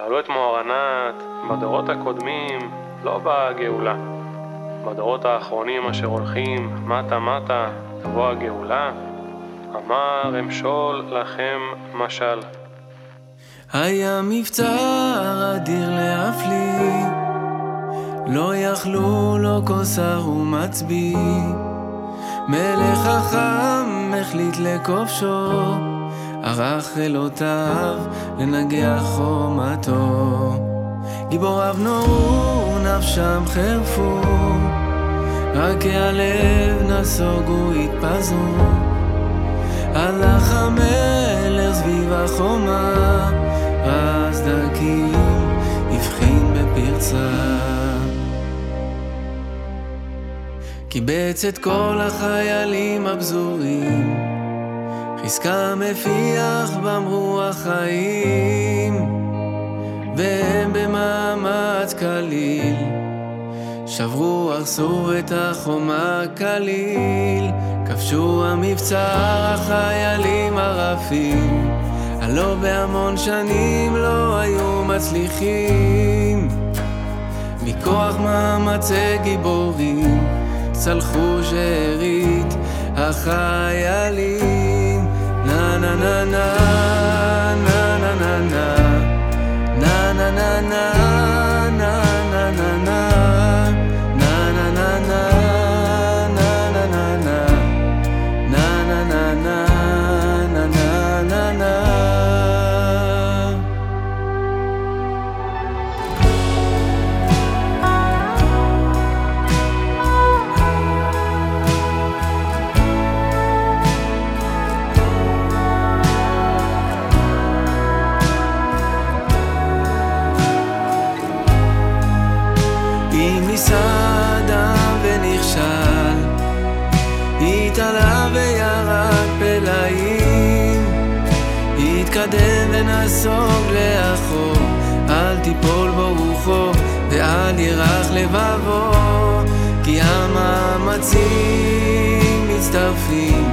שאלו את מוהרנת, בדורות הקודמים לא באה הגאולה. בדורות האחרונים אשר הולכים מטה מטה תבוא הגאולה. אמר אמשול לכם משל. היה מבצר אדיר להפליא, לא יכלו לו כוסר ומצביא. מלך חכם החליט לכובשו, ערך חילותיו לנגח חומתו. גיבוריו נורו, נפשם חרפו, רק הלב נסוגו התפזרו. הלך המלך סביב החומה, רז דקים הבחין בפרצה. קיבץ את כל החיילים הפזורים, חזקה מפיח בם רוח חיים, והם במאמץ קליל, שברו, הרסו את החומה כליל, כבשו המבצר החיילים הרפים, הלא בהמון שנים לא היו מצליחים, מכוח מאמצי גיבורים. צלחו שארית החיילים na na na na. התעלה וירד פלאים, התקדם ונסוג לאחור, אל תיפול בו רוחו ואל ירח לבבו, כי המאמצים מצטרפים,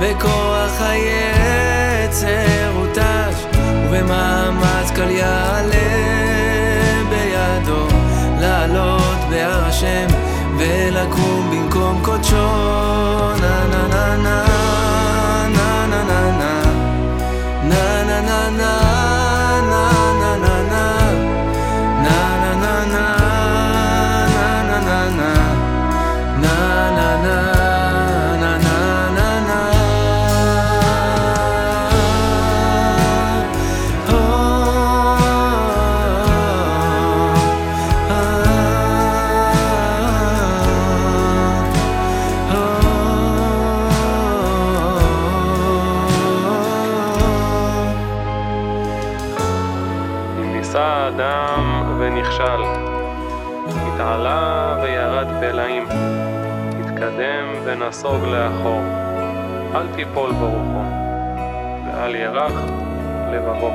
וכוח היצר הותש, ובמאמץ השם ולקום במקום קודשו. ניסה ונכשל, התעלה וירד פלאים, התקדם ונסוג לאחור, אל תיפול ברוחו, ואל ירח לבבו.